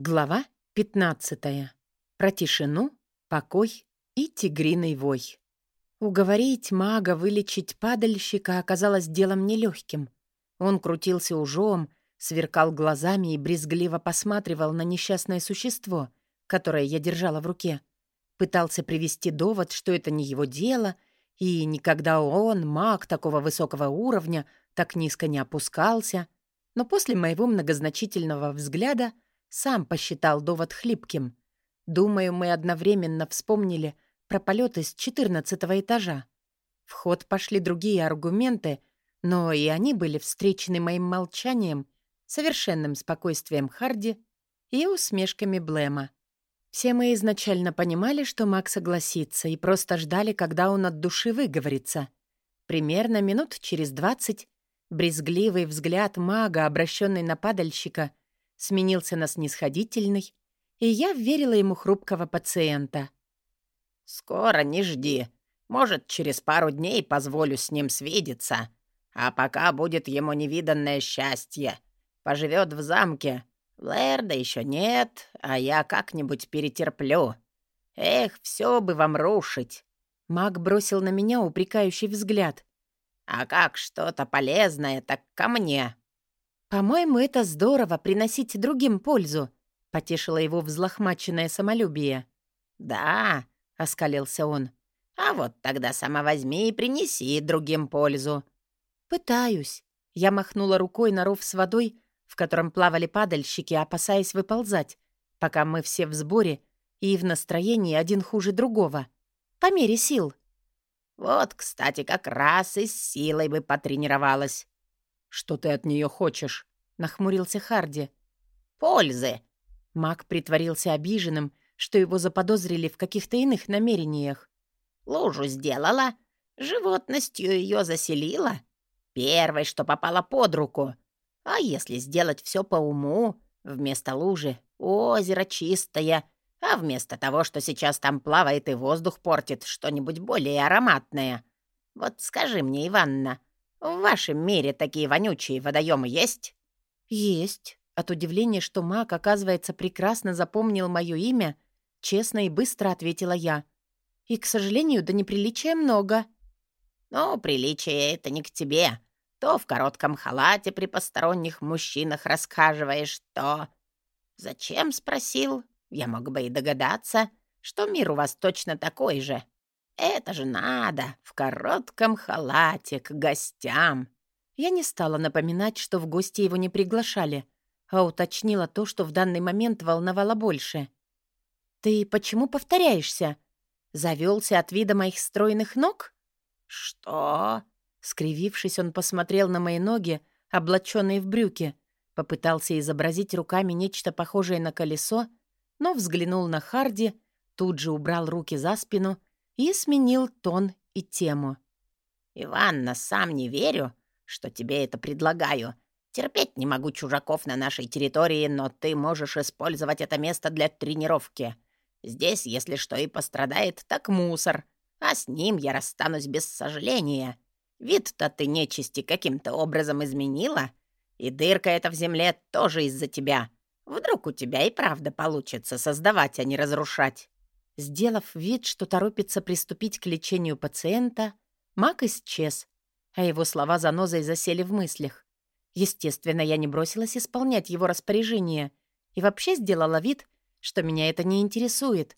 Глава 15. Про тишину, покой и тигриный вой. Уговорить мага вылечить падальщика оказалось делом нелегким. Он крутился ужом, сверкал глазами и брезгливо посматривал на несчастное существо, которое я держала в руке. Пытался привести довод, что это не его дело, и никогда он, маг такого высокого уровня, так низко не опускался. Но после моего многозначительного взгляда — сам посчитал довод хлипким. Думаю, мы одновременно вспомнили про полеты с четырнадцатого этажа. В ход пошли другие аргументы, но и они были встречены моим молчанием, совершенным спокойствием Харди и усмешками Блэма. Все мы изначально понимали, что Мак согласится, и просто ждали, когда он от души выговорится. Примерно минут через двадцать брезгливый взгляд мага, обращенный на падальщика, сменился на снисходительный, и я верила ему хрупкого пациента. «Скоро не жди. Может, через пару дней позволю с ним свидеться. А пока будет ему невиданное счастье. Поживет в замке. Лэрда еще нет, а я как-нибудь перетерплю. Эх, все бы вам рушить!» Маг бросил на меня упрекающий взгляд. «А как что-то полезное, так ко мне. «По-моему, это здорово — приносить другим пользу», — потешило его взлохмаченное самолюбие. «Да», — оскалился он, — «а вот тогда сама возьми и принеси другим пользу». «Пытаюсь». Я махнула рукой на ров с водой, в котором плавали падальщики, опасаясь выползать, пока мы все в сборе и в настроении один хуже другого. По мере сил. «Вот, кстати, как раз и с силой бы потренировалась». «Что ты от нее хочешь?» — нахмурился Харди. «Пользы!» Маг притворился обиженным, что его заподозрили в каких-то иных намерениях. «Лужу сделала, животностью ее заселила. Первой, что попало под руку. А если сделать все по уму, вместо лужи озеро чистое, а вместо того, что сейчас там плавает и воздух портит, что-нибудь более ароматное. Вот скажи мне, Иванна, в вашем мире такие вонючие водоемы есть?» «Есть». От удивления, что маг, оказывается, прекрасно запомнил мое имя, честно и быстро ответила я. «И, к сожалению, до неприличия много». «Ну, приличие — это не к тебе. То в коротком халате при посторонних мужчинах расхаживаешь, то...» «Зачем?» — спросил. «Я мог бы и догадаться, что мир у вас точно такой же. Это же надо, в коротком халате, к гостям. Я не стала напоминать, что в гости его не приглашали, а уточнила то, что в данный момент волновало больше. «Ты почему повторяешься? Завелся от вида моих стройных ног?» «Что?» Скривившись, он посмотрел на мои ноги, облаченные в брюки, попытался изобразить руками нечто похожее на колесо, но взглянул на Харди, тут же убрал руки за спину и сменил тон и тему. «Иванна, сам не верю, что тебе это предлагаю. Терпеть не могу чужаков на нашей территории, но ты можешь использовать это место для тренировки. Здесь, если что и пострадает, так мусор, а с ним я расстанусь без сожаления. Вид-то ты нечисти каким-то образом изменила, и дырка эта в земле тоже из-за тебя. Вдруг у тебя и правда получится создавать, а не разрушать». Сделав вид, что торопится приступить к лечению пациента, маг исчез, а его слова занозой засели в мыслях. Естественно, я не бросилась исполнять его распоряжение и вообще сделала вид, что меня это не интересует.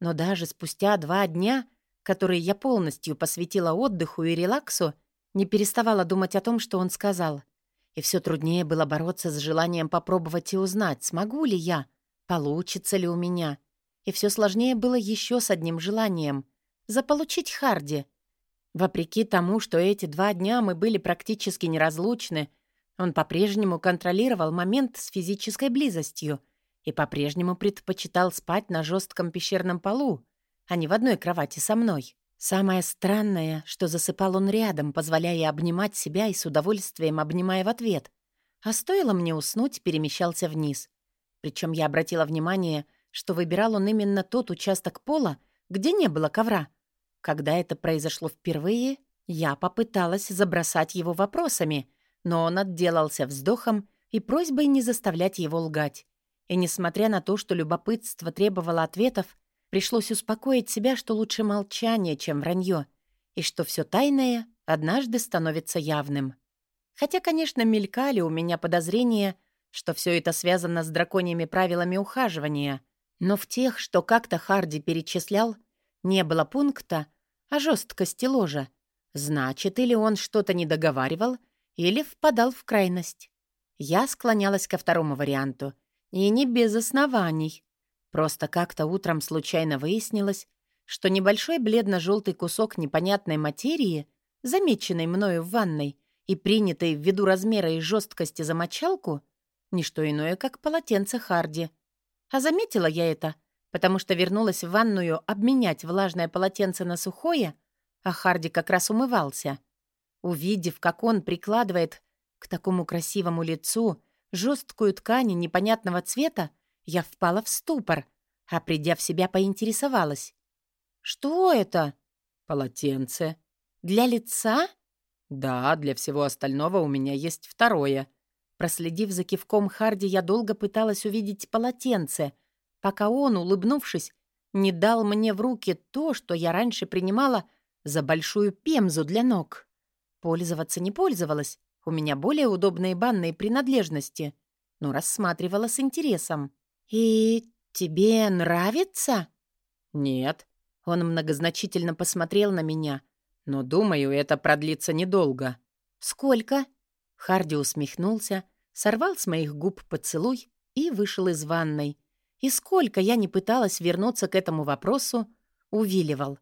Но даже спустя два дня, которые я полностью посвятила отдыху и релаксу, не переставала думать о том, что он сказал. И все труднее было бороться с желанием попробовать и узнать, смогу ли я, получится ли у меня — и все сложнее было еще с одним желанием — заполучить Харди. Вопреки тому, что эти два дня мы были практически неразлучны, он по-прежнему контролировал момент с физической близостью и по-прежнему предпочитал спать на жестком пещерном полу, а не в одной кровати со мной. Самое странное, что засыпал он рядом, позволяя обнимать себя и с удовольствием обнимая в ответ. А стоило мне уснуть, перемещался вниз. Причем я обратила внимание, что выбирал он именно тот участок пола, где не было ковра. Когда это произошло впервые, я попыталась забросать его вопросами, но он отделался вздохом и просьбой не заставлять его лгать. И несмотря на то, что любопытство требовало ответов, пришлось успокоить себя, что лучше молчание, чем вранье, и что все тайное однажды становится явным. Хотя, конечно, мелькали у меня подозрения, что все это связано с драконьими правилами ухаживания, но в тех, что как-то Харди перечислял, не было пункта о жесткости ложа. Значит, или он что-то не договаривал, или впадал в крайность. Я склонялась ко второму варианту, и не без оснований. Просто как-то утром случайно выяснилось, что небольшой бледно-желтый кусок непонятной материи, замеченный мною в ванной и принятый ввиду размера и жесткости за мочалку, не что иное, как полотенце Харди. А заметила я это, потому что вернулась в ванную обменять влажное полотенце на сухое, а Харди как раз умывался. Увидев, как он прикладывает к такому красивому лицу жесткую ткань непонятного цвета, я впала в ступор, а придя в себя, поинтересовалась. «Что это?» «Полотенце». «Для лица?» «Да, для всего остального у меня есть второе». Проследив за кивком Харди, я долго пыталась увидеть полотенце, пока он, улыбнувшись, не дал мне в руки то, что я раньше принимала за большую пемзу для ног. Пользоваться не пользовалась, у меня более удобные банные принадлежности, но рассматривала с интересом. «И тебе нравится?» «Нет». Он многозначительно посмотрел на меня. «Но, думаю, это продлится недолго». «Сколько?» Харди усмехнулся, сорвал с моих губ поцелуй и вышел из ванной. И сколько я не пыталась вернуться к этому вопросу, увиливал.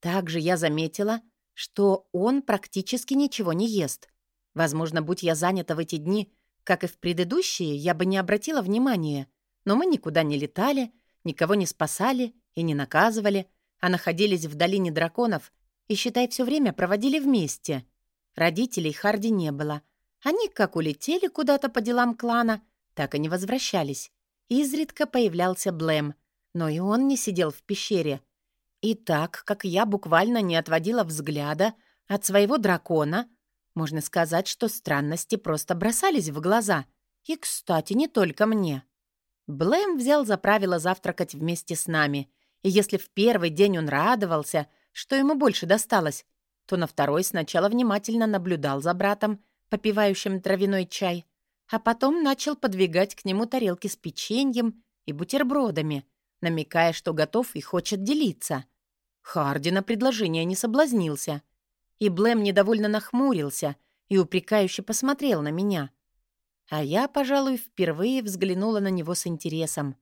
Также я заметила, что он практически ничего не ест. Возможно, будь я занята в эти дни, как и в предыдущие, я бы не обратила внимания. Но мы никуда не летали, никого не спасали и не наказывали, а находились в долине драконов и, считай, все время проводили вместе. Родителей Харди не было. Они как улетели куда-то по делам клана, так и не возвращались. Изредка появлялся Блэм, но и он не сидел в пещере. И так, как я буквально не отводила взгляда от своего дракона, можно сказать, что странности просто бросались в глаза. И, кстати, не только мне. Блэм взял за правило завтракать вместе с нами. И если в первый день он радовался, что ему больше досталось, то на второй сначала внимательно наблюдал за братом, попивающим травяной чай, а потом начал подвигать к нему тарелки с печеньем и бутербродами, намекая, что готов и хочет делиться. Харди на предложение не соблазнился — и Блэм недовольно нахмурился и упрекающе посмотрел на меня. А я, пожалуй, впервые взглянула на него с интересом.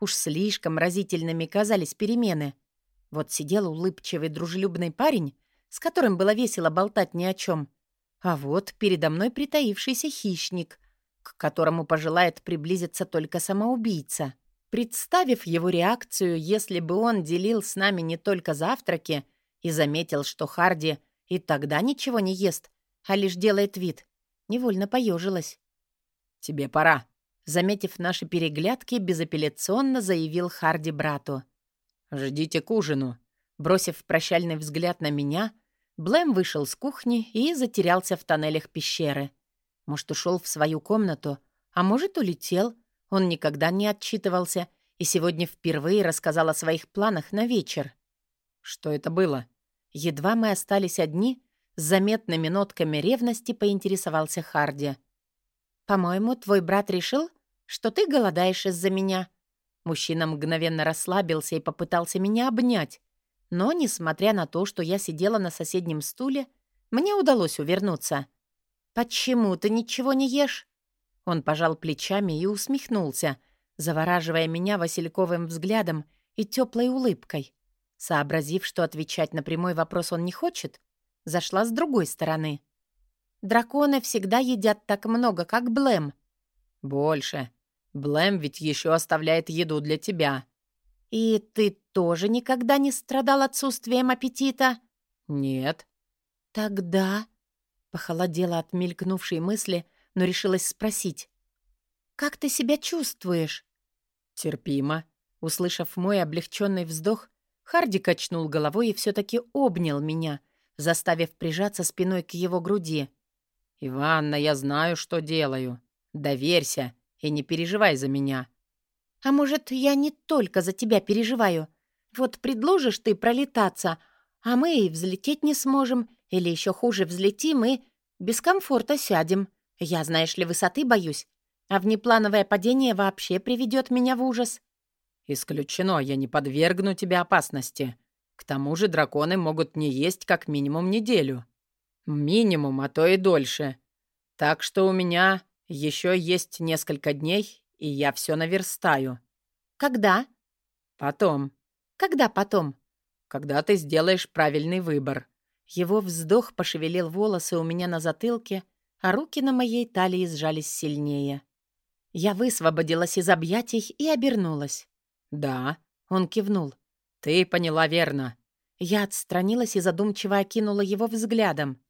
Уж слишком разительными казались перемены. Вот сидел улыбчивый дружелюбный парень, с которым было весело болтать ни о чем. А вот передо мной притаившийся хищник, к которому пожелает приблизиться только самоубийца. Представив его реакцию, если бы он делил с нами не только завтраки и заметил, что Харди — и тогда ничего не ест, а лишь делает вид. Невольно поежилась. «Тебе пора», — заметив наши переглядки, безапелляционно заявил Харди брату. «Ждите к ужину». Бросив прощальный взгляд на меня, Блэм вышел с кухни и затерялся в тоннелях пещеры. Может, ушел в свою комнату, а может, улетел. Он никогда не отчитывался и сегодня впервые рассказал о своих планах на вечер. «Что это было?» Едва мы остались одни, с заметными нотками ревности поинтересовался Харди. «По-моему, твой брат решил, что ты голодаешь из-за меня». Мужчина мгновенно расслабился и попытался меня обнять. Но, несмотря на то, что я сидела на соседнем стуле, мне удалось увернуться. «Почему ты ничего не ешь?» Он пожал плечами и усмехнулся, завораживая меня васильковым взглядом и теплой улыбкой. Сообразив, что отвечать на прямой вопрос он не хочет, зашла с другой стороны. «Драконы всегда едят так много, как Блэм». «Больше. Блэм ведь еще оставляет еду для тебя». «И ты тоже никогда не страдал отсутствием аппетита?» «Нет». «Тогда...» — похолодела от мелькнувшей мысли, но решилась спросить. «Как ты себя чувствуешь?» «Терпимо». Услышав мой облегченный вздох, Харди качнул головой и все-таки обнял меня, заставив прижаться спиной к его груди. «Иванна, я знаю, что делаю. Доверься и не переживай за меня». А может, я не только за тебя переживаю? Вот предложишь ты пролетаться, а мы и взлететь не сможем, или еще хуже, взлетим и без комфорта сядем. Я, знаешь ли, высоты боюсь, а внеплановое падение вообще приведет меня в ужас. Исключено, я не подвергну тебя опасности. К тому же драконы могут не есть как минимум неделю. Минимум, а то и дольше. Так что у меня еще есть несколько дней, и я все наверстаю. Когда? Потом. Когда потом? Когда ты сделаешь правильный выбор. Его вздох пошевелил волосы у меня на затылке, а руки на моей талии сжались сильнее. Я высвободилась из объятий и обернулась. «Да», — он кивнул. «Ты поняла верно». Я отстранилась и задумчиво окинула его взглядом.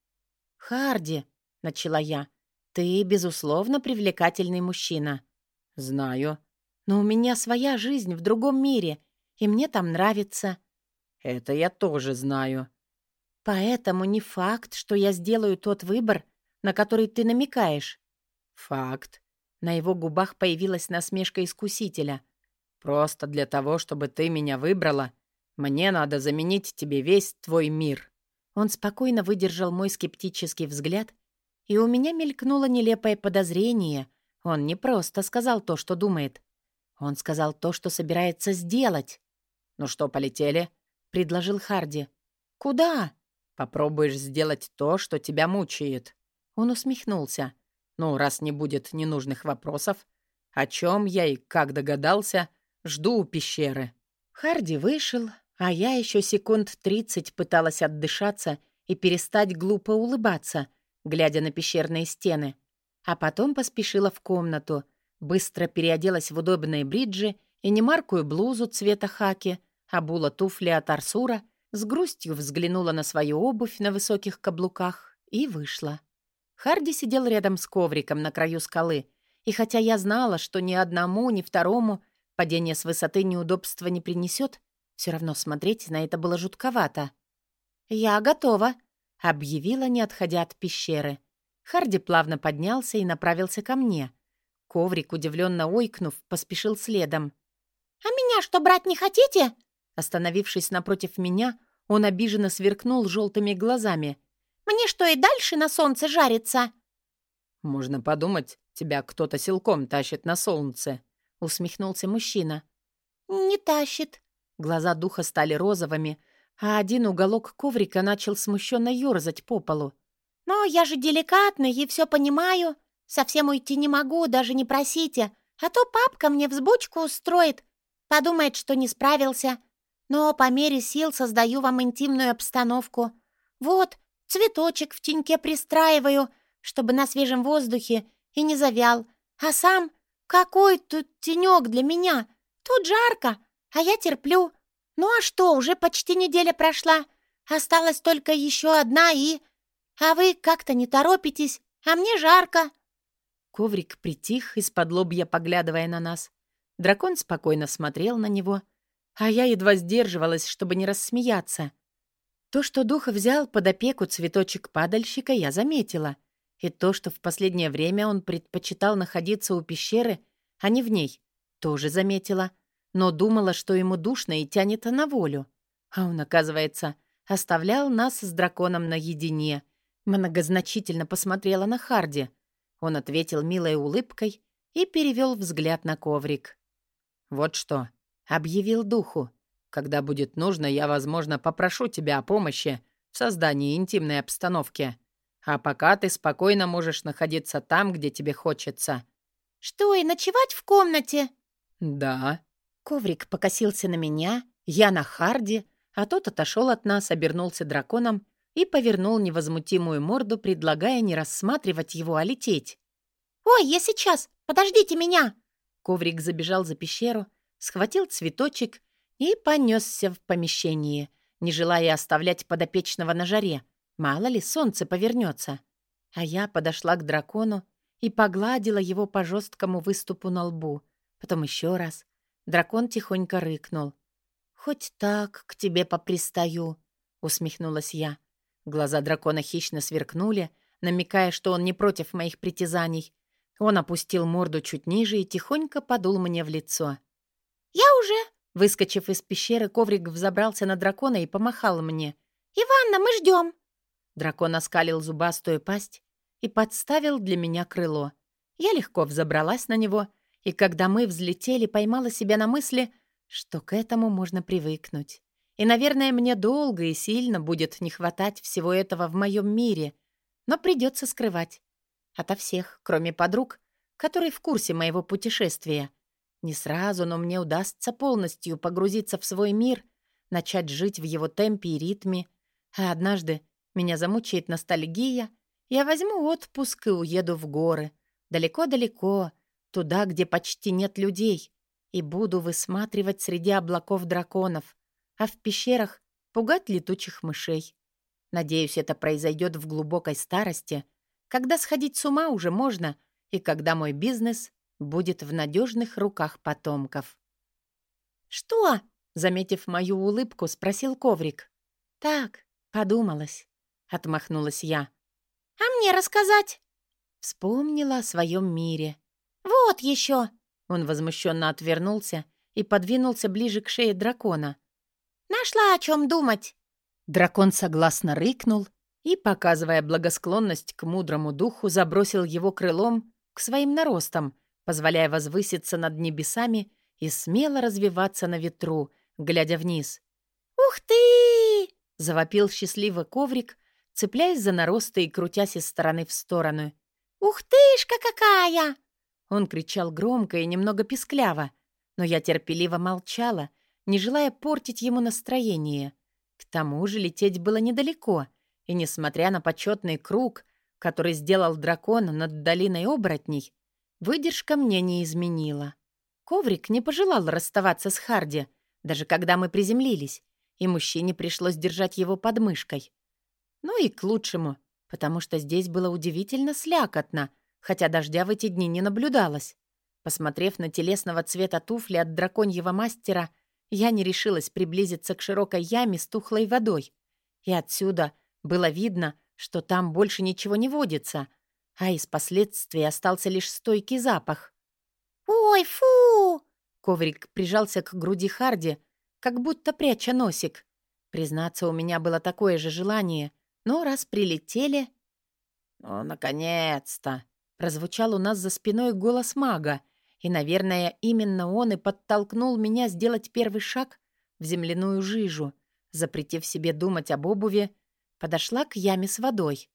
«Харди», — начала я, — «ты, безусловно, привлекательный мужчина». «Знаю». «Но у меня своя жизнь в другом мире, и мне там нравится». «Это я тоже знаю». «Поэтому не факт, что я сделаю тот выбор, на который ты намекаешь». «Факт». На его губах появилась насмешка искусителя. «Просто для того, чтобы ты меня выбрала, мне надо заменить тебе весь твой мир». Он спокойно выдержал мой скептический взгляд, и у меня мелькнуло нелепое подозрение. Он не просто сказал то, что думает. Он сказал то, что собирается сделать. «Ну что, полетели?» — предложил Харди. «Куда?» «Попробуешь сделать то, что тебя мучает». Он усмехнулся. «Ну, раз не будет ненужных вопросов, о чем я и как догадался, жду у пещеры». Харди вышел, а я еще секунд тридцать пыталась отдышаться и перестать глупо улыбаться, глядя на пещерные стены. А потом поспешила в комнату, быстро переоделась в удобные бриджи и немаркую блузу цвета хаки, обула туфли от Арсура, с грустью взглянула на свою обувь на высоких каблуках и вышла. Харди сидел рядом с ковриком на краю скалы, и хотя я знала, что ни одному, ни второму падение с высоты неудобства не принесет, все равно смотреть на это было жутковато. «Я готова», — объявила, не отходя от пещеры. Харди плавно поднялся и направился ко мне. Коврик, удивленно ойкнув, поспешил следом. «А меня что, брать не хотите?» Остановившись напротив меня, он обиженно сверкнул желтыми глазами. «Мне что, и дальше на солнце жарится?» «Можно подумать, тебя кто-то силком тащит на солнце», — усмехнулся мужчина. «Не тащит», Глаза духа стали розовыми, а один уголок коврика начал смущенно ёрзать по полу. «Но я же деликатный и все понимаю. Совсем уйти не могу, даже не просите. А то папка мне взбучку устроит. Подумает, что не справился. Но по мере сил создаю вам интимную обстановку. Вот, цветочек в теньке пристраиваю, чтобы на свежем воздухе и не завял. А сам, какой тут тенек для меня? Тут жарко, а я терплю. Ну а что, уже почти неделя прошла. Осталась только еще одна и... А вы как-то не торопитесь, а мне жарко». Коврик притих, из-под лобья поглядывая на нас. Дракон спокойно смотрел на него, а я едва сдерживалась, чтобы не рассмеяться. То, что дух взял под опеку цветочек падальщика, я заметила. И то, что в последнее время он предпочитал находиться у пещеры, а не в ней, тоже заметила но думала, что ему душно и тянет на волю. А он, оказывается, оставлял нас с драконом наедине. Многозначительно посмотрела на Харди. Он ответил милой улыбкой и перевел взгляд на коврик. «Вот что», — объявил духу. «Когда будет нужно, я, возможно, попрошу тебя о помощи в создании интимной обстановки. А пока ты спокойно можешь находиться там, где тебе хочется». «Что, и ночевать в комнате?» «Да», Коврик покосился на меня, я на Харди, а тот отошел от нас, обернулся драконом и повернул невозмутимую морду, предлагая не рассматривать его, а лететь. «Ой, я сейчас! Подождите меня!» Коврик забежал за пещеру, схватил цветочек и понесся в помещение, не желая оставлять подопечного на жаре. Мало ли, солнце повернется. А я подошла к дракону и погладила его по жесткому выступу на лбу, потом еще раз, Дракон тихонько рыкнул. «Хоть так к тебе попристаю», — усмехнулась я. Глаза дракона хищно сверкнули, намекая, что он не против моих притязаний. Он опустил морду чуть ниже и тихонько подул мне в лицо. «Я уже!» Выскочив из пещеры, коврик взобрался на дракона и помахал мне. «Иванна, мы ждем!» Дракон оскалил зубастую пасть и подставил для меня крыло. Я легко взобралась на него, и когда мы взлетели, поймала себя на мысли, что к этому можно привыкнуть. И, наверное, мне долго и сильно будет не хватать всего этого в моем мире, но придется скрывать. Ото всех, кроме подруг, которые в курсе моего путешествия. Не сразу, но мне удастся полностью погрузиться в свой мир, начать жить в его темпе и ритме, а однажды меня замучает ностальгия, я возьму отпуск и уеду в горы, далеко-далеко, туда, где почти нет людей, и буду высматривать среди облаков драконов, а в пещерах пугать летучих мышей. Надеюсь, это произойдет в глубокой старости, когда сходить с ума уже можно и когда мой бизнес будет в надежных руках потомков. «Что?» — заметив мою улыбку, спросил коврик. «Так, подумалась», — отмахнулась я. «А мне рассказать?» Вспомнила о своем мире. «Вот еще!» Он возмущенно отвернулся и подвинулся ближе к шее дракона. «Нашла о чем думать!» Дракон согласно рыкнул и, показывая благосклонность к мудрому духу, забросил его крылом к своим наростам, позволяя возвыситься над небесами и смело развиваться на ветру, глядя вниз. «Ух ты!» — завопил счастливый коврик, цепляясь за наросты и крутясь из стороны в сторону. «Ух тышка какая!» Он кричал громко и немного пискляво, но я терпеливо молчала, не желая портить ему настроение. К тому же лететь было недалеко, и, несмотря на почетный круг, который сделал дракон над долиной оборотней, выдержка мне не изменила. Коврик не пожелал расставаться с Харди, даже когда мы приземлились, и мужчине пришлось держать его под мышкой. Ну и к лучшему, потому что здесь было удивительно слякотно — хотя дождя в эти дни не наблюдалось. Посмотрев на телесного цвета туфли от драконьего мастера, я не решилась приблизиться к широкой яме с тухлой водой. И отсюда было видно, что там больше ничего не водится, а из последствий остался лишь стойкий запах. «Ой, фу!» Коврик прижался к груди Харди, как будто пряча носик. Признаться, у меня было такое же желание, но раз прилетели... «Ну, наконец-то!» Прозвучал у нас за спиной голос мага, и, наверное, именно он и подтолкнул меня сделать первый шаг в земляную жижу, запретив себе думать об обуви, подошла к яме с водой.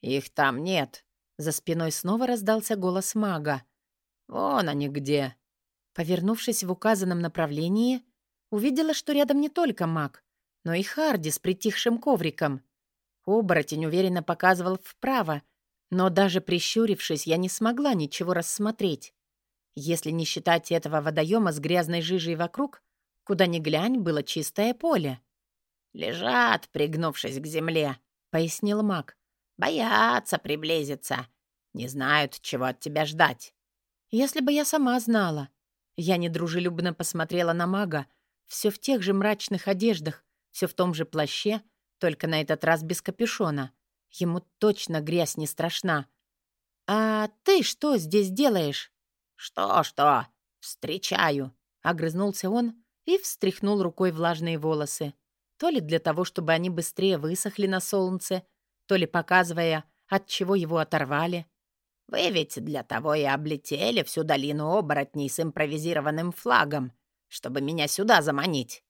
«Их там нет», — за спиной снова раздался голос мага. «Вон они где». Повернувшись в указанном направлении, увидела, что рядом не только маг, но и Харди с притихшим ковриком. Оборотень уверенно показывал вправо, но даже прищурившись, я не смогла ничего рассмотреть. Если не считать этого водоема с грязной жижей вокруг, куда ни глянь, было чистое поле. «Лежат, пригнувшись к земле», — пояснил маг. «Боятся приблизиться. Не знают, чего от тебя ждать». «Если бы я сама знала». Я недружелюбно посмотрела на мага, все в тех же мрачных одеждах, все в том же плаще, только на этот раз без капюшона. Ему точно грязь не страшна. «А ты что здесь делаешь?» «Что-что? Встречаю!» — огрызнулся он и встряхнул рукой влажные волосы. То ли для того, чтобы они быстрее высохли на солнце, то ли показывая, от чего его оторвали. «Вы ведь для того и облетели всю долину оборотней с импровизированным флагом, чтобы меня сюда заманить».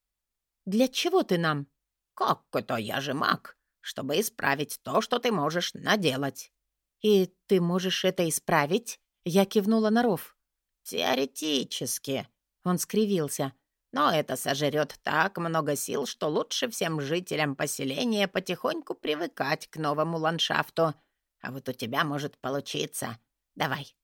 «Для чего ты нам?» «Как это я же маг? чтобы исправить то, что ты можешь наделать». «И ты можешь это исправить?» Я кивнула на ров. «Теоретически», — он скривился. «Но это сожрет так много сил, что лучше всем жителям поселения потихоньку привыкать к новому ландшафту. А вот у тебя может получиться. Давай,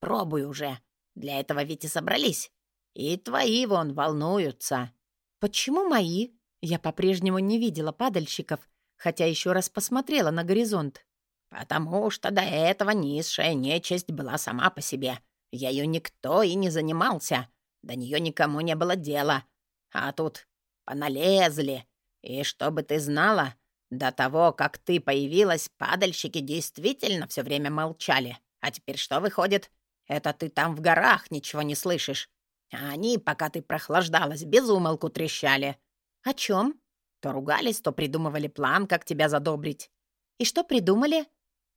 пробуй уже. Для этого ведь и собрались. И твои вон волнуются». «Почему мои?» Я по-прежнему не видела падальщиков, хотя еще раз посмотрела на горизонт. «Потому что до этого низшая нечисть была сама по себе. Ею никто и не занимался. До нее никому не было дела. А тут поналезли. И чтобы ты знала, до того, как ты появилась, падальщики действительно все время молчали. А теперь что выходит? Это ты там в горах ничего не слышишь. А они, пока ты прохлаждалась, без умолку трещали. О чем? То ругались, то придумывали план, как тебя задобрить. И что придумали?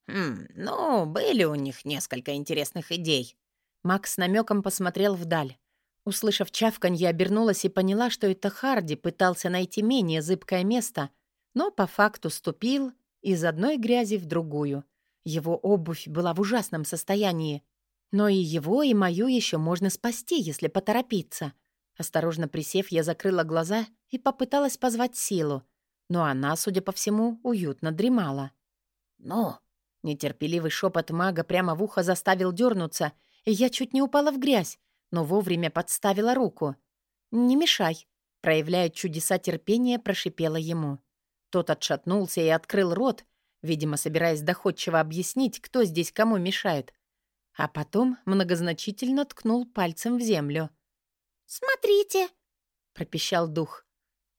Хм, ну, были у них несколько интересных идей. Макс намеком посмотрел вдаль. Услышав чавканье, обернулась и поняла, что это Харди пытался найти менее зыбкое место, но по факту ступил из одной грязи в другую. Его обувь была в ужасном состоянии. Но и его, и мою еще можно спасти, если поторопиться. Осторожно присев, я закрыла глаза и попыталась позвать силу. Но она, судя по всему, уютно дремала. «Ну?» Нетерпеливый шепот мага прямо в ухо заставил дернуться, и я чуть не упала в грязь, но вовремя подставила руку. «Не мешай», — проявляя чудеса терпения, прошипела ему. Тот отшатнулся и открыл рот, видимо, собираясь доходчиво объяснить, кто здесь кому мешает. А потом многозначительно ткнул пальцем в землю. «Смотрите!» — пропищал дух.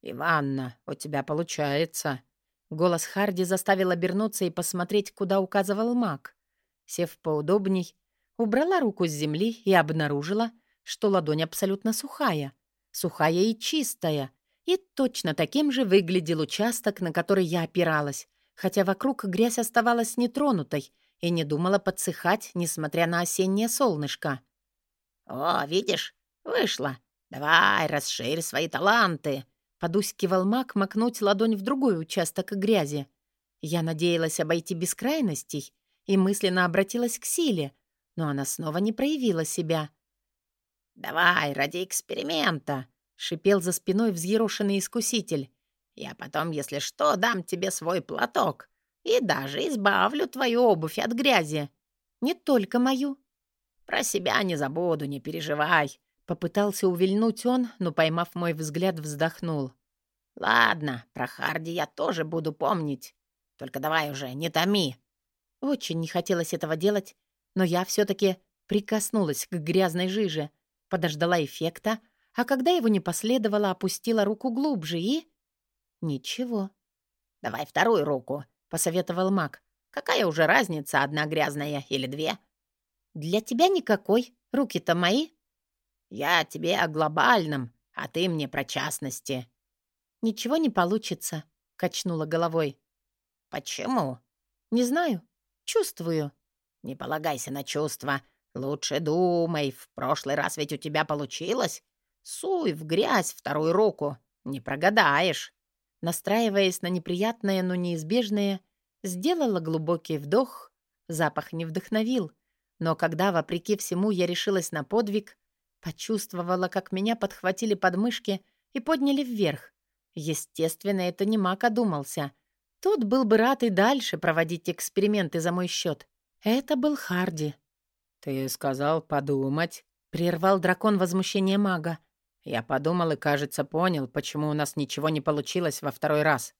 «Иванна, у тебя получается!» Голос Харди заставил обернуться и посмотреть, куда указывал маг. Сев поудобней, убрала руку с земли и обнаружила, что ладонь абсолютно сухая. Сухая и чистая. И точно таким же выглядел участок, на который я опиралась, хотя вокруг грязь оставалась нетронутой и не думала подсыхать, несмотря на осеннее солнышко. «О, видишь, вышло. Давай, расширь свои таланты!» Подускивал маг макнуть ладонь в другой участок грязи. Я надеялась обойти бескрайностей и мысленно обратилась к силе, но она снова не проявила себя. «Давай, ради эксперимента!» — шипел за спиной взъерошенный искуситель. «Я потом, если что, дам тебе свой платок и даже избавлю твою обувь от грязи. Не только мою». «Про себя не забуду, не переживай. Попытался увильнуть он, но, поймав мой взгляд, вздохнул. «Ладно, про Харди я тоже буду помнить. Только давай уже, не томи». Очень не хотелось этого делать, но я все таки прикоснулась к грязной жиже, подождала эффекта, а когда его не последовало, опустила руку глубже и... Ничего. «Давай вторую руку», — посоветовал маг. «Какая уже разница, одна грязная или две?» «Для тебя никакой. Руки-то мои». «Я тебе о глобальном, а ты мне про частности». «Ничего не получится», — качнула головой. «Почему?» «Не знаю. Чувствую». «Не полагайся на чувства. Лучше думай. В прошлый раз ведь у тебя получилось. Суй в грязь вторую руку. Не прогадаешь». Настраиваясь на неприятное, но неизбежное, сделала глубокий вдох. Запах не вдохновил. Но когда, вопреки всему, я решилась на подвиг, Почувствовала, как меня подхватили подмышки и подняли вверх. Естественно, это не Мак одумался. Тот был бы рад и дальше проводить эксперименты за мой счет. Это был Харди. «Ты сказал подумать», — прервал дракон возмущение мага. «Я подумал и, кажется, понял, почему у нас ничего не получилось во второй раз».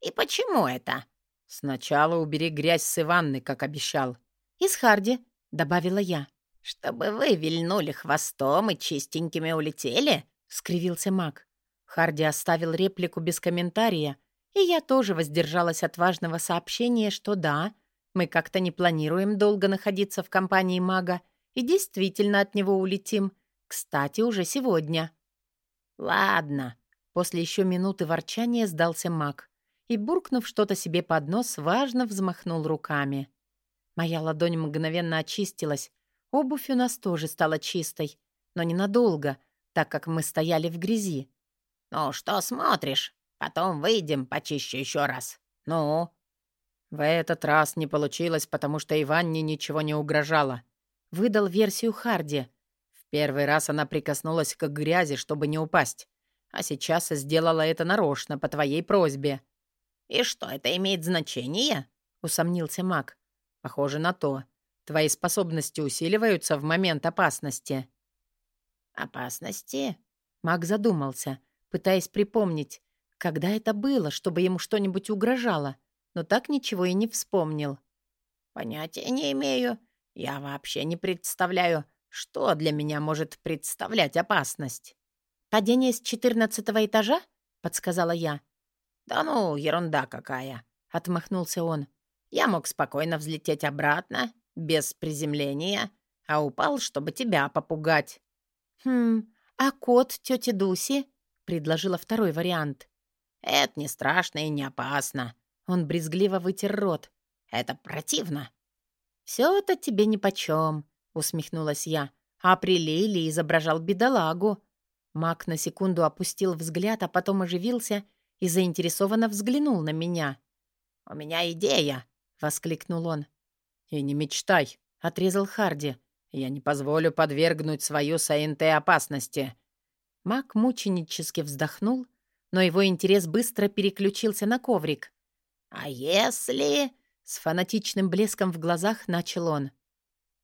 «И почему это?» «Сначала убери грязь с Иванны, как обещал». «Из Харди», — добавила я. «Чтобы вы вильнули хвостом и чистенькими улетели?» — скривился маг. Харди оставил реплику без комментария, и я тоже воздержалась от важного сообщения, что да, мы как-то не планируем долго находиться в компании мага и действительно от него улетим. Кстати, уже сегодня. «Ладно», — после еще минуты ворчания сдался маг и, буркнув что-то себе под нос, важно взмахнул руками. Моя ладонь мгновенно очистилась, Обувь у нас тоже стала чистой, но ненадолго, так как мы стояли в грязи. «Ну что смотришь? Потом выйдем, почище еще раз. Ну?» «В этот раз не получилось, потому что Иванне ничего не угрожало», — выдал версию Харди. «В первый раз она прикоснулась к грязи, чтобы не упасть, а сейчас сделала это нарочно, по твоей просьбе». «И что, это имеет значение?» — усомнился маг. «Похоже на то. Твои способности усиливаются в момент опасности». «Опасности?» Маг задумался, пытаясь припомнить, когда это было, чтобы ему что-нибудь угрожало, но так ничего и не вспомнил. «Понятия не имею. Я вообще не представляю, что для меня может представлять опасность». «Падение с четырнадцатого этажа?» — подсказала я. «Да ну, ерунда какая!» — отмахнулся он. «Я мог спокойно взлететь обратно без приземления, а упал, чтобы тебя попугать». «Хм, «А кот тети Дуси?» — предложила второй вариант. «Это не страшно и не опасно». Он брезгливо вытер рот. «Это противно». «Все это тебе нипочем», — усмехнулась я. «А при Лиле изображал бедолагу». Мак на секунду опустил взгляд, а потом оживился и заинтересованно взглянул на меня. «У меня идея!» — воскликнул он. «И не мечтай!» — отрезал Харди. «Я не позволю подвергнуть свою СНТ опасности». Мак мученически вздохнул, но его интерес быстро переключился на коврик. «А если...» — с фанатичным блеском в глазах начал он.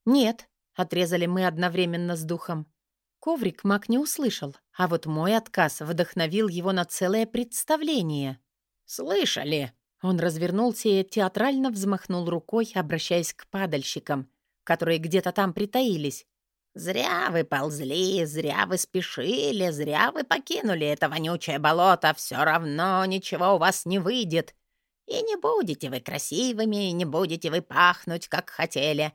«Нет», — отрезали мы одновременно с духом. Коврик Мак не услышал, а вот мой отказ вдохновил его на целое представление. «Слышали?» Он развернулся и театрально взмахнул рукой, обращаясь к падальщикам, которые где-то там притаились. «Зря вы ползли, зря вы спешили, зря вы покинули это вонючее болото. Все равно ничего у вас не выйдет. И не будете вы красивыми, и не будете вы пахнуть, как хотели.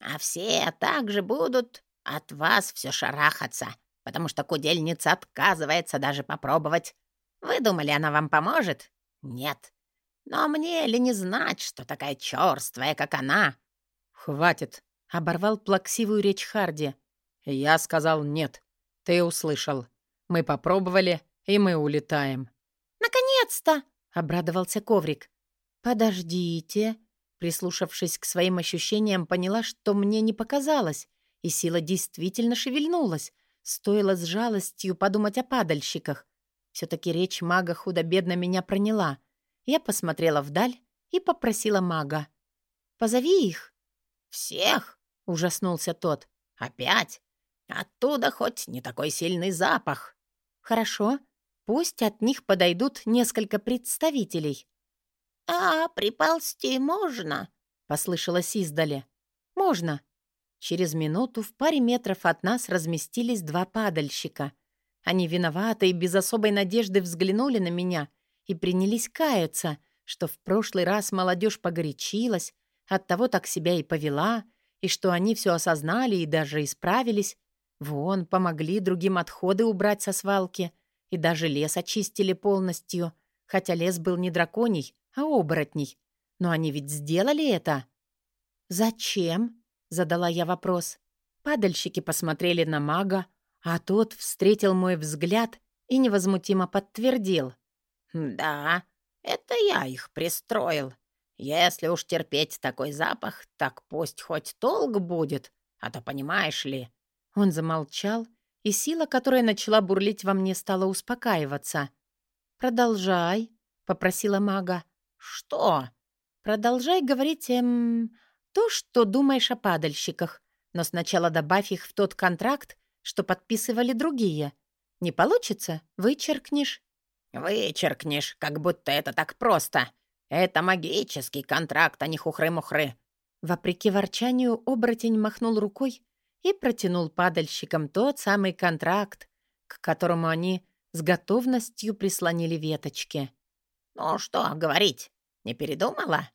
А все также будут от вас все шарахаться, потому что кудельница отказывается даже попробовать. Вы думали, она вам поможет? Нет. Но мне ли не знать, что такая черствая, как она?» «Хватит!» — оборвал плаксивую речь Харди. «Я сказал нет. Ты услышал. Мы попробовали, и мы улетаем». «Наконец-то!» — обрадовался коврик. «Подождите!» Прислушавшись к своим ощущениям, поняла, что мне не показалось, и сила действительно шевельнулась. Стоило с жалостью подумать о падальщиках. Все-таки речь мага худо-бедно меня проняла — я посмотрела вдаль и попросила мага. «Позови их». «Всех?» — ужаснулся тот. «Опять? Оттуда хоть не такой сильный запах». «Хорошо. Пусть от них подойдут несколько представителей». «А приползти можно?» — послышалось издали. «Можно». Через минуту в паре метров от нас разместились два падальщика. Они виноваты и без особой надежды взглянули на меня — и принялись каяться, что в прошлый раз молодежь погорячилась, оттого так себя и повела, и что они все осознали и даже исправились. Вон, помогли другим отходы убрать со свалки, и даже лес очистили полностью, хотя лес был не драконий, а оборотней. Но они ведь сделали это. «Зачем?» — задала я вопрос. Падальщики посмотрели на мага, а тот встретил мой взгляд и невозмутимо подтвердил. «Да, это я их пристроил. Если уж терпеть такой запах, так пусть хоть толк будет, а то понимаешь ли...» Он замолчал, и сила, которая начала бурлить во мне, стала успокаиваться. «Продолжай», — попросила мага. «Что?» «Продолжай говорить, эм, то, что думаешь о падальщиках, но сначала добавь их в тот контракт, что подписывали другие. Не получится — вычеркнешь». «Вычеркнешь, как будто это так просто. Это магический контракт, а не хухры-мухры». Вопреки ворчанию, оборотень махнул рукой и протянул падальщикам тот самый контракт, к которому они с готовностью прислонили веточки. «Ну что говорить, не передумала?»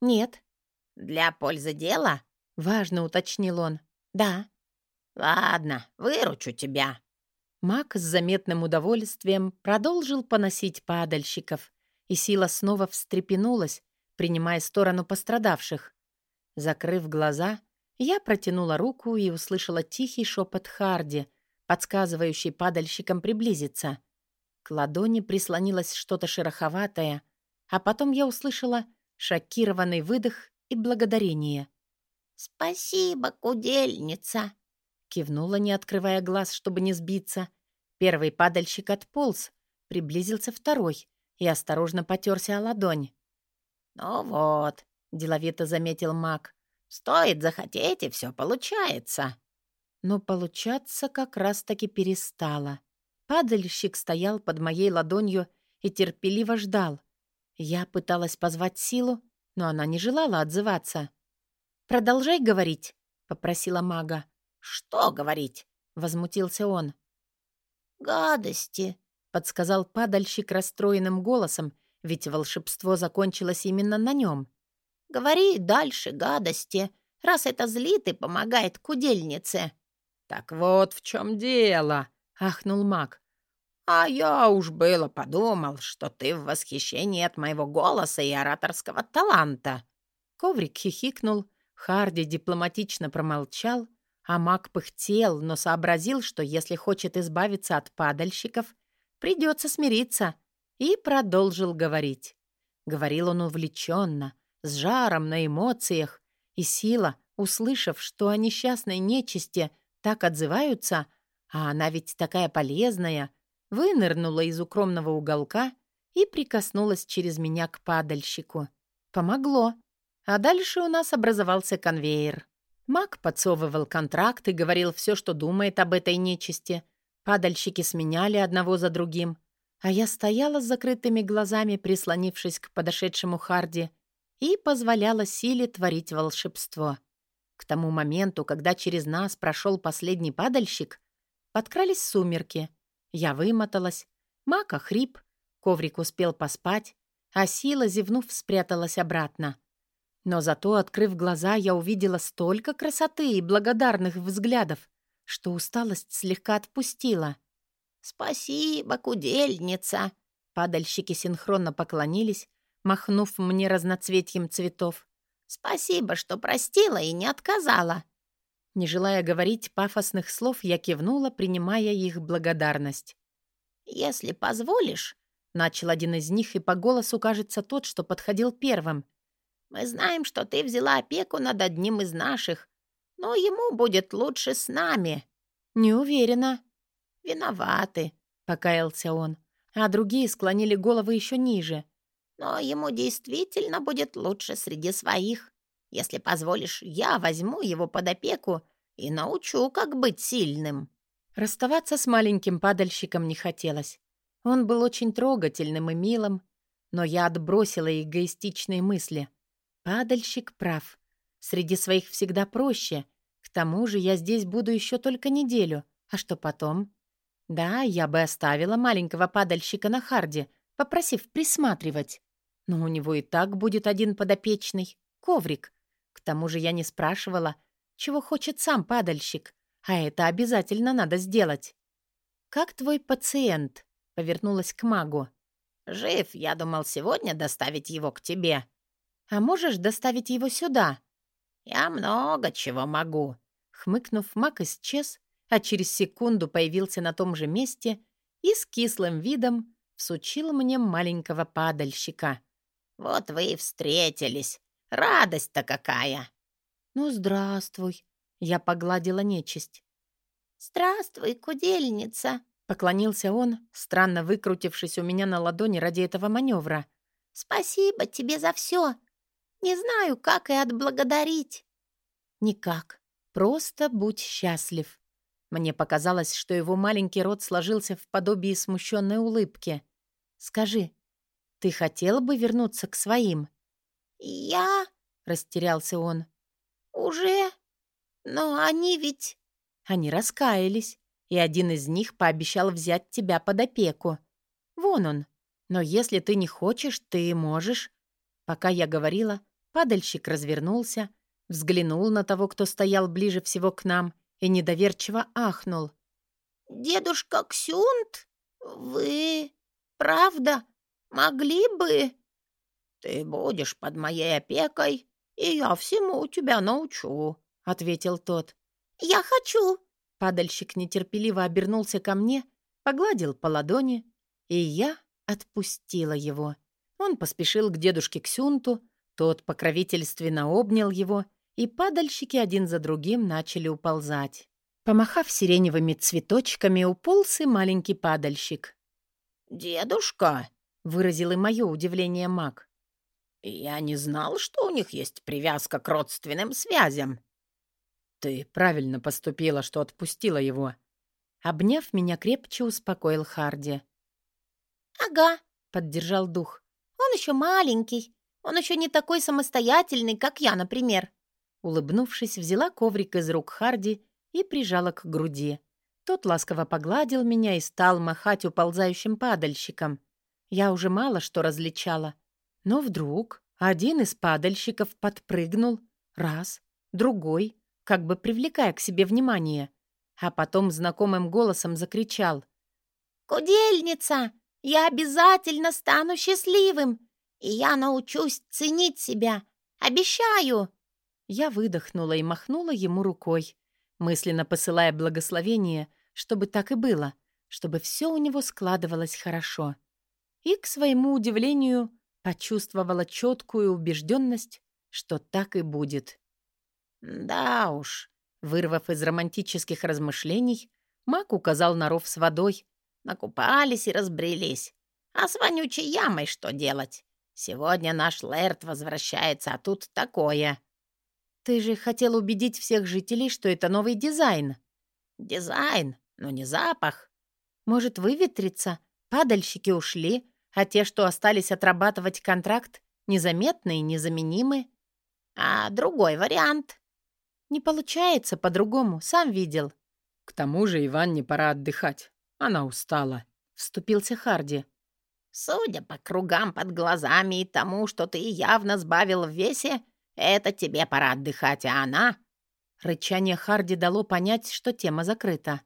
«Нет». «Для пользы дела?» — важно уточнил он. «Да». «Ладно, выручу тебя». Маг с заметным удовольствием продолжил поносить падальщиков, и сила снова встрепенулась, принимая сторону пострадавших. Закрыв глаза, я протянула руку и услышала тихий шепот Харди, подсказывающий падальщикам приблизиться. К ладони прислонилось что-то шероховатое, а потом я услышала шокированный выдох и благодарение. «Спасибо, кудельница!» Кивнула, не открывая глаз, чтобы не сбиться. Первый падальщик отполз, приблизился второй и осторожно потерся о ладонь. «Ну вот», — деловито заметил маг, — «стоит захотеть, и все получается». Но получаться как раз-таки перестало. Падальщик стоял под моей ладонью и терпеливо ждал. Я пыталась позвать силу, но она не желала отзываться. «Продолжай говорить», — попросила мага. «Что говорить?» — возмутился он. «Гадости», — подсказал падальщик расстроенным голосом, ведь волшебство закончилось именно на нем. «Говори дальше гадости, раз это злит и помогает кудельнице». «Так вот в чем дело», — ахнул маг. «А я уж было подумал, что ты в восхищении от моего голоса и ораторского таланта». Коврик хихикнул, Харди дипломатично промолчал, а маг пыхтел, но сообразил, что если хочет избавиться от падальщиков, придется смириться, и продолжил говорить. Говорил он увлеченно, с жаром на эмоциях, и сила, услышав, что о несчастной нечисти так отзываются, а она ведь такая полезная, вынырнула из укромного уголка и прикоснулась через меня к падальщику. Помогло. А дальше у нас образовался конвейер. Маг подсовывал контракт и говорил все, что думает об этой нечисти. Падальщики сменяли одного за другим. А я стояла с закрытыми глазами, прислонившись к подошедшему Харди, и позволяла силе творить волшебство. К тому моменту, когда через нас прошел последний падальщик, подкрались сумерки. Я вымоталась, Мака хрип, коврик успел поспать, а сила, зевнув, спряталась обратно. Но зато, открыв глаза, я увидела столько красоты и благодарных взглядов, что усталость слегка отпустила. «Спасибо, кудельница!» Падальщики синхронно поклонились, махнув мне разноцветьем цветов. «Спасибо, что простила и не отказала!» Не желая говорить пафосных слов, я кивнула, принимая их благодарность. «Если позволишь», — начал один из них, и по голосу кажется тот, что подходил первым. «Мы знаем, что ты взяла опеку над одним из наших, но ему будет лучше с нами». «Не уверена». «Виноваты», — покаялся он, а другие склонили головы еще ниже. «Но ему действительно будет лучше среди своих. Если позволишь, я возьму его под опеку и научу, как быть сильным». Расставаться с маленьким падальщиком не хотелось. Он был очень трогательным и милым, но я отбросила эгоистичные мысли. Падальщик прав. Среди своих всегда проще. К тому же я здесь буду еще только неделю. А что потом? Да, я бы оставила маленького падальщика на харде, попросив присматривать. Но у него и так будет один подопечный — коврик. К тому же я не спрашивала, чего хочет сам падальщик, а это обязательно надо сделать. «Как твой пациент?» — повернулась к магу. «Жив, я думал сегодня доставить его к тебе». «А можешь доставить его сюда?» «Я много чего могу». Хмыкнув, маг исчез, а через секунду появился на том же месте и с кислым видом всучил мне маленького падальщика. «Вот вы и встретились. Радость-то какая!» «Ну, здравствуй!» — я погладила нечисть. «Здравствуй, кудельница!» — поклонился он, странно выкрутившись у меня на ладони ради этого маневра. «Спасибо тебе за все. Не знаю, как и отблагодарить». «Никак. Просто будь счастлив». Мне показалось, что его маленький рот сложился в подобии смущенной улыбки. «Скажи, ты хотел бы вернуться к своим?» «Я...» — растерялся он. «Уже? Но они ведь...» Они раскаялись, и один из них пообещал взять тебя под опеку. Вон он. Но если ты не хочешь, ты можешь. Пока я говорила, падальщик развернулся, взглянул на того, кто стоял ближе всего к нам, и недоверчиво ахнул. «Дедушка Ксюнт, вы правда могли бы...» «Ты будешь под моей опекой, и я всему тебя научу», — ответил тот. «Я хочу!» Падальщик нетерпеливо обернулся ко мне, погладил по ладони, и я отпустила его. Он поспешил к дедушке Ксюнту, тот покровительственно обнял его, и падальщики один за другим начали уползать. Помахав сиреневыми цветочками, уполз и маленький падальщик. «Дедушка!» — выразил и мое удивление маг. «Я не знал, что у них есть привязка к родственным связям». «Ты правильно поступила, что отпустила его». Обняв меня крепче, успокоил Харди. «Ага», — поддержал дух. «Он еще маленький. Он еще не такой самостоятельный, как я, например». Улыбнувшись, взяла коврик из рук Харди и прижала к груди. Тот ласково погладил меня и стал махать уползающим падальщиком. Я уже мало что различала. Но вдруг один из падальщиков подпрыгнул. Раз, другой, как бы привлекая к себе внимание. а потом знакомым голосом закричал. «Кудельница, я обязательно стану счастливым, и я научусь ценить себя. Обещаю!» Я выдохнула и махнула ему рукой, мысленно посылая благословение, чтобы так и было, чтобы все у него складывалось хорошо. И, к своему удивлению, почувствовала четкую убежденность, что так и будет. «Да уж», — вырвав из романтических размышлений, Мак указал на ров с водой. «Накупались и разбрелись. А с вонючей ямой что делать? Сегодня наш Лэрт возвращается, а тут такое». «Ты же хотел убедить всех жителей, что это новый дизайн». «Дизайн, но не запах». «Может, выветриться? Падальщики ушли, а те, что остались отрабатывать контракт, незаметны и незаменимы». «А другой вариант?» «Не получается по-другому, сам видел». «К тому же Иванне пора отдыхать. Она устала», — вступился Харди. «Судя по кругам под глазами и тому, что ты явно сбавил в весе, это тебе пора отдыхать, а она...» Рычание Харди дало понять, что тема закрыта.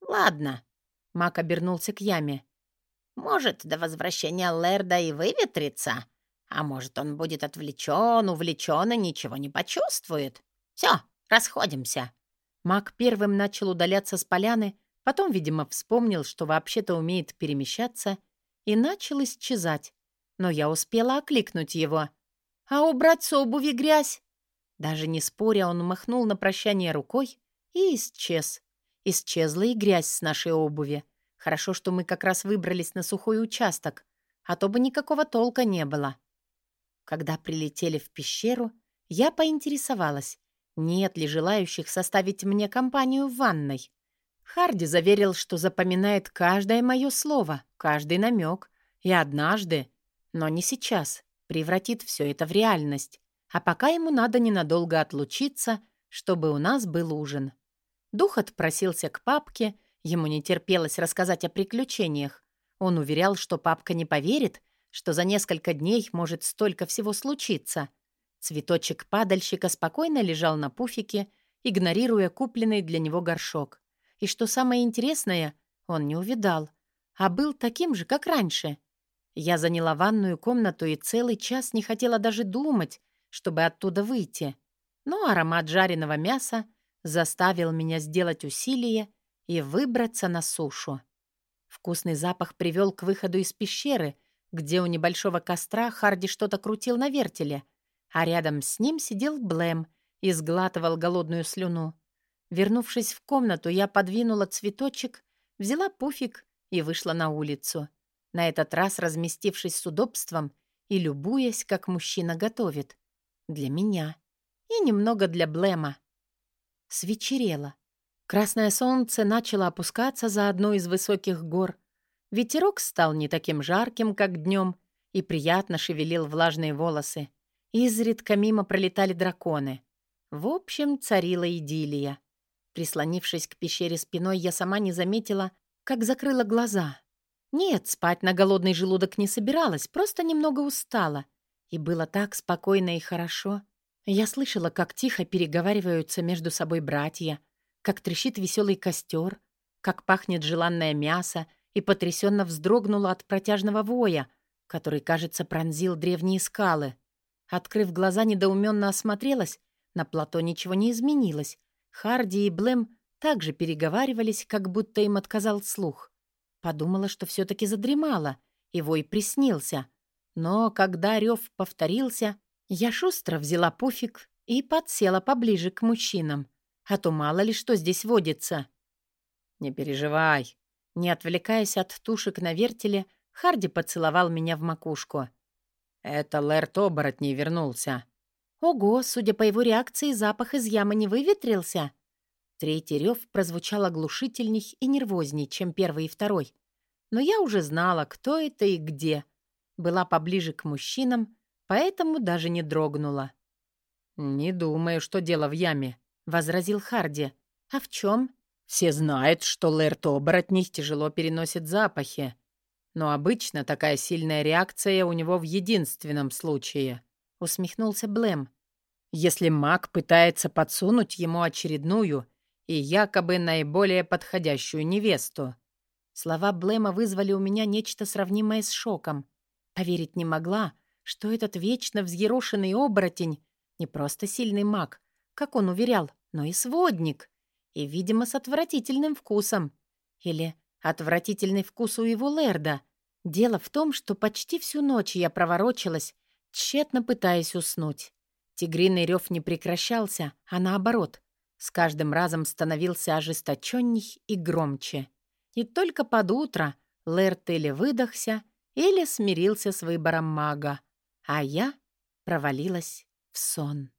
«Ладно». Мак обернулся к яме. «Может, до возвращения Лерда и выветрится, а может, он будет отвлечен, увлечен и ничего не почувствует. Все, расходимся». Маг первым начал удаляться с поляны, потом, видимо, вспомнил, что вообще-то умеет перемещаться, и начал исчезать. Но я успела окликнуть его. «А убрать с обуви грязь?» Даже не споря, он махнул на прощание рукой и исчез. Исчезла и грязь с нашей обуви. Хорошо, что мы как раз выбрались на сухой участок, а то бы никакого толка не было. Когда прилетели в пещеру, я поинтересовалась, нет ли желающих составить мне компанию в ванной. Харди заверил, что запоминает каждое мое слово, каждый намек. И однажды, но не сейчас, превратит все это в реальность. А пока ему надо ненадолго отлучиться, чтобы у нас был ужин. Дух отпросился к папке, ему не терпелось рассказать о приключениях. Он уверял, что папка не поверит, что за несколько дней может столько всего случиться — Цветочек падальщика спокойно лежал на пуфике, игнорируя купленный для него горшок. И что самое интересное, он не увидал, а был таким же, как раньше. Я заняла ванную комнату и целый час не хотела даже думать, чтобы оттуда выйти. Но аромат жареного мяса заставил меня сделать усилие и выбраться на сушу. Вкусный запах привел к выходу из пещеры, где у небольшого костра Харди что-то крутил на вертеле — а рядом с ним сидел Блэм и сглатывал голодную слюну. Вернувшись в комнату, я подвинула цветочек, взяла пуфик и вышла на улицу. На этот раз разместившись с удобством и любуясь, как мужчина готовит. Для меня. И немного для Блэма. Свечерело. Красное солнце начало опускаться за одну из высоких гор. Ветерок стал не таким жарким, как днем, и приятно шевелил влажные волосы. Изредка мимо пролетали драконы. В общем, царила идиллия. Прислонившись к пещере спиной, я сама не заметила, как закрыла глаза. Нет, спать на голодный желудок не собиралась, просто немного устала. И было так спокойно и хорошо. Я слышала, как тихо переговариваются между собой братья, как трещит веселый костер, как пахнет желанное мясо, и потрясенно вздрогнула от протяжного воя, который, кажется, пронзил древние скалы. Открыв глаза, недоуменно осмотрелась. На плато ничего не изменилось. Харди и Блэм также переговаривались, как будто им отказал слух. Подумала, что все-таки задремала, и вой приснился. Но когда рев повторился, я шустро взяла пуфик и подсела поближе к мужчинам. А то мало ли что здесь водится. «Не переживай». Не отвлекаясь от тушек на вертеле, Харди поцеловал меня в макушку. «Это Лэрт оборотней вернулся». «Ого, судя по его реакции, запах из ямы не выветрился». Третий рев прозвучал оглушительней и нервозней, чем первый и второй. Но я уже знала, кто это и где. Была поближе к мужчинам, поэтому даже не дрогнула. «Не думаю, что дело в яме», — возразил Харди. «А в чем?» «Все знают, что Лэрт оборотней тяжело переносит запахи но обычно такая сильная реакция у него в единственном случае», — усмехнулся Блэм. «Если маг пытается подсунуть ему очередную и якобы наиболее подходящую невесту. Слова Блэма вызвали у меня нечто сравнимое с шоком. Поверить не могла, что этот вечно взъерошенный оборотень не просто сильный маг, как он уверял, но и сводник. И, видимо, с отвратительным вкусом. Или отвратительный вкус у его Лерда. Дело в том, что почти всю ночь я проворочилась, тщетно пытаясь уснуть. Тигриный рев не прекращался, а наоборот, с каждым разом становился ожесточенней и громче. И только под утро Лэрт или выдохся, или смирился с выбором мага, а я провалилась в сон.